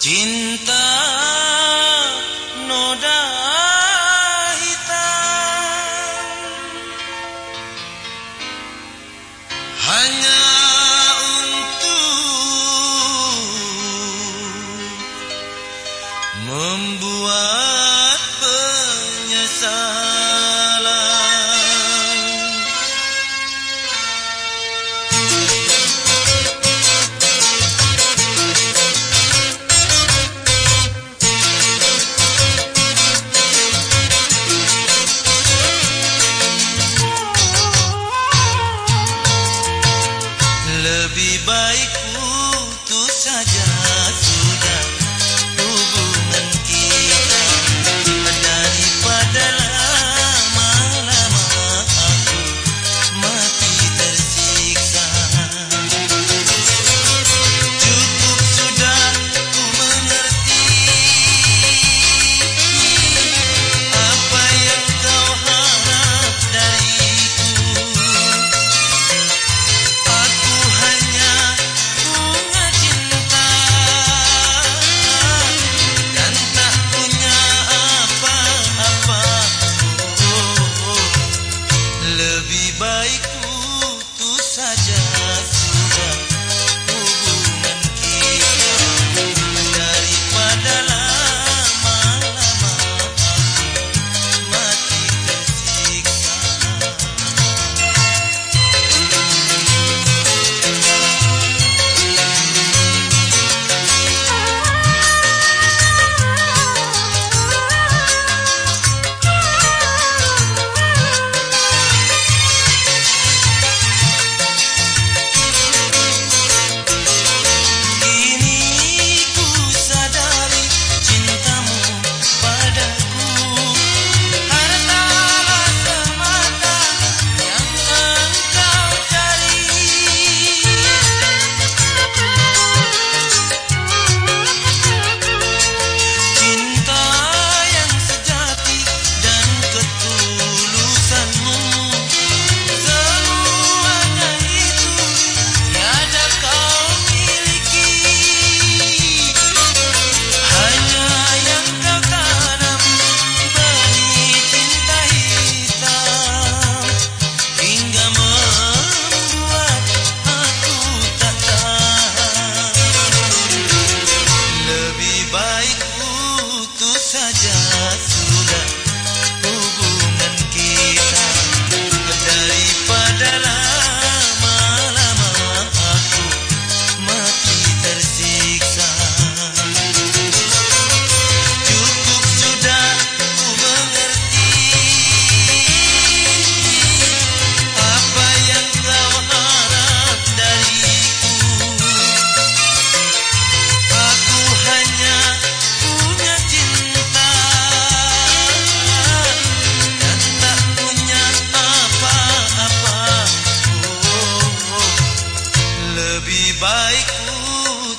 Cinta noda hitam hanya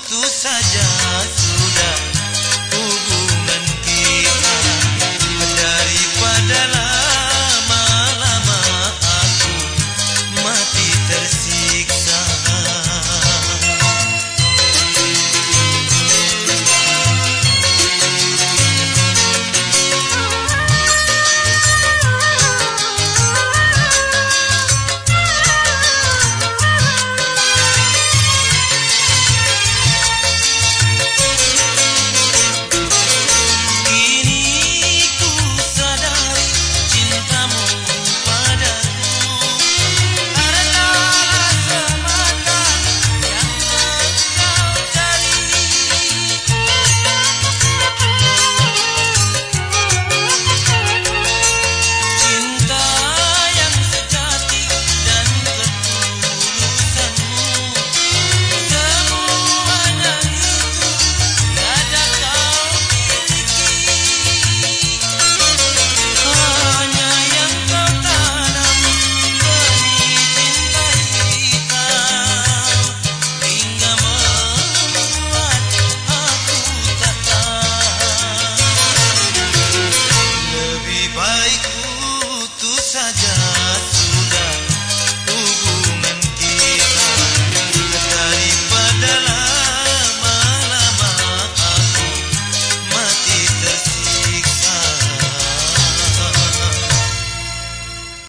waktu saja